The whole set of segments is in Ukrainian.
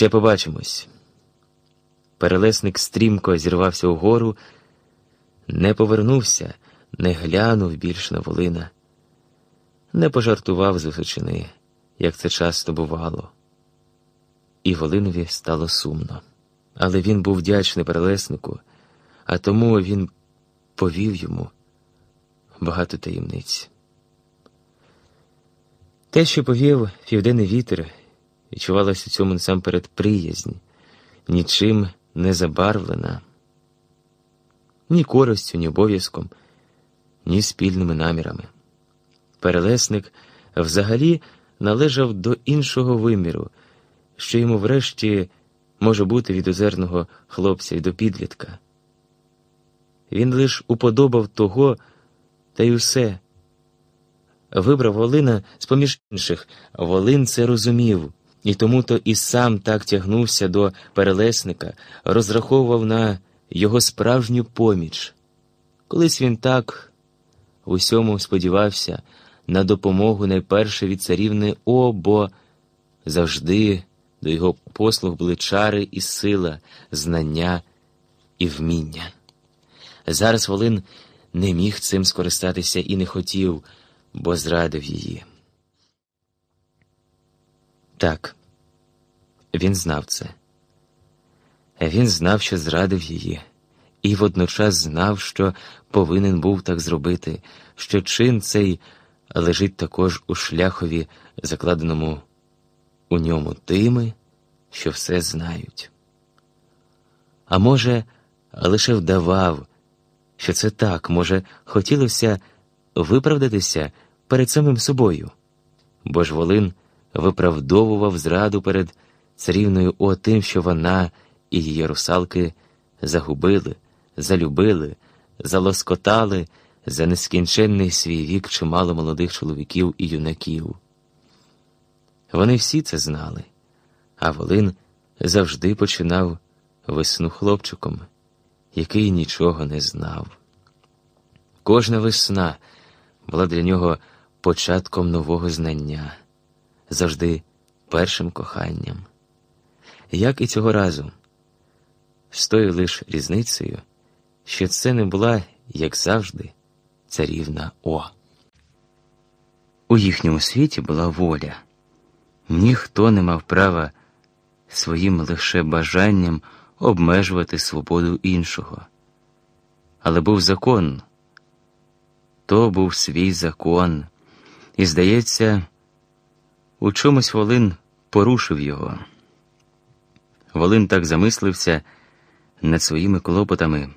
Ще побачимось. Перелесник стрімко зірвався угору, не повернувся, не глянув більш на Волина, не пожартував з височини, як це часто бувало. І Волинові стало сумно. Але він був вдячний перелеснику, а тому він повів йому багато таємниць. Те, що повів південний вітер, відчувалося у цьому насамперед приязнь, нічим не забарвлена, ні користю, ні обов'язком, ні спільними намірами. Перелесник взагалі належав до іншого виміру, що йому врешті може бути від озерного хлопця й до підлітка. Він лиш уподобав того, та й усе. Вибрав Волина з поміж інших, Волин це розумів, і тому то і сам так тягнувся до перелесника, розраховував на його справжню поміч. Колись він так усьому сподівався на допомогу найперше від царівни О, бо завжди до його послуг були чари і сила, знання і вміння. Зараз Волин не міг цим скористатися і не хотів, бо зрадив її. Так, він знав це. Він знав, що зрадив її, і водночас знав, що повинен був так зробити, що чин цей лежить також у шляхові, закладеному у ньому тими, що все знають. А може, лише вдавав, що це так, може, хотілося виправдатися перед самим собою, бо ж Волин виправдовував зраду перед царівною о тим, що вона і її русалки загубили, залюбили, залоскотали за нескінченний свій вік чимало молодих чоловіків і юнаків. Вони всі це знали, а Волин завжди починав весну хлопчиком, який нічого не знав. Кожна весна була для нього початком нового знання, завжди першим коханням. Як і цього разу, з тою лиш різницею, що це не була, як завжди, царівна О. У їхньому світі була воля. Ніхто не мав права своїм лише бажанням обмежувати свободу іншого. Але був закон, то був свій закон, і, здається, у чомусь Волин порушив його. Волин так замислився над своїми клопотами,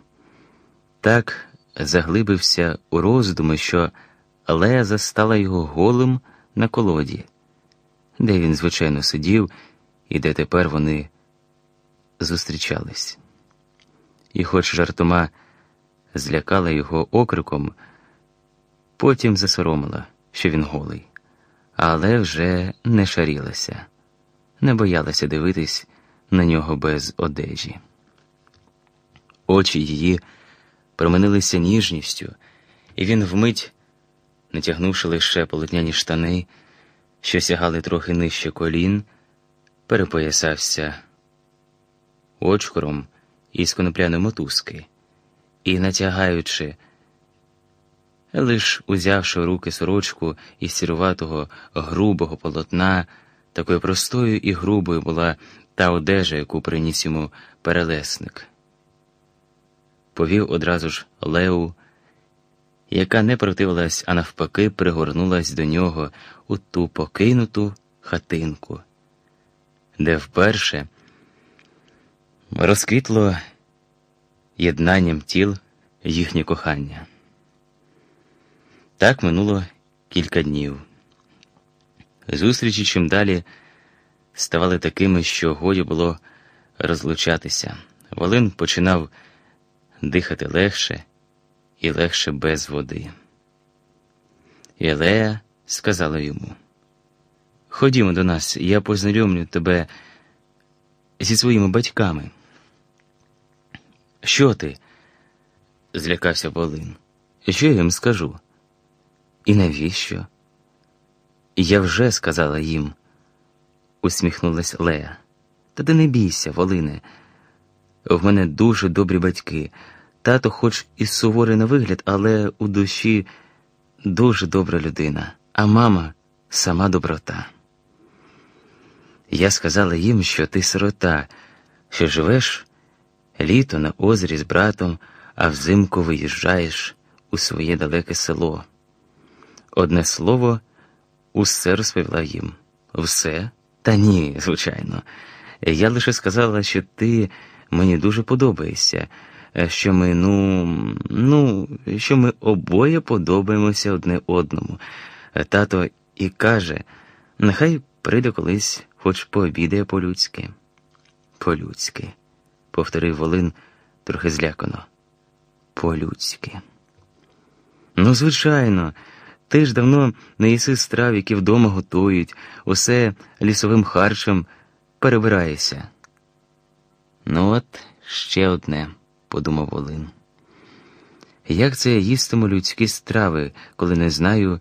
так заглибився у роздуми, що Лея застала його голим на колоді, де він, звичайно, сидів і де тепер вони зустрічались. І, хоч жартома злякала його окриком, потім засоромила, що він голий, але вже не шарілася, не боялася дивитись на нього без одежі. Очі її променилися ніжністю, і він вмить, натягнувши лише полотняні штани, що сягали трохи нижче колін, перепоясався очкором із конопляної мотузки і, натягаючи, лиш узявши в руки сорочку із сіруватого грубого полотна, такою простою і грубою була та одежа, яку приніс йому перелесник. Повів одразу ж Леу, яка не противилась, а навпаки, пригорнулась до нього у ту покинуту хатинку, де вперше розквітло єднанням тіл їхнє кохання. Так минуло кілька днів. Зустрічі чим далі ставали такими, що годі було розлучатися. Волин починав дихати легше і легше без води. І Елея сказала йому: Ходімо до нас, я познайомлю тебе зі своїми батьками. Що ти? злякався Волин. Що я їм скажу? І навіщо? Я вже сказала їм, усміхнулась Лея. Та ти не бійся, Волине. В мене дуже добрі батьки. Тато, хоч і суворий на вигляд, але у душі дуже добра людина, а мама сама доброта. Я сказала їм, що ти сирота, що живеш літо на озері з братом, а взимку виїжджаєш у своє далеке село. Одне слово, усе розповіла їм. Все? Та ні, звичайно. Я лише сказала, що ти мені дуже подобаєшся, що ми, ну, ну, що ми обоє подобаємося одне одному. Тато і каже, нехай прийде колись, хоч пообідає по-людськи. По-людськи, повторив Волин трохи злякано. По-людськи. Ну, звичайно, ти ж давно не їси страв, які вдома готують, усе лісовим харчем перебираєшся. Ну, от ще одне, подумав Олин. Як це я їстиму людські страви, коли не знаю,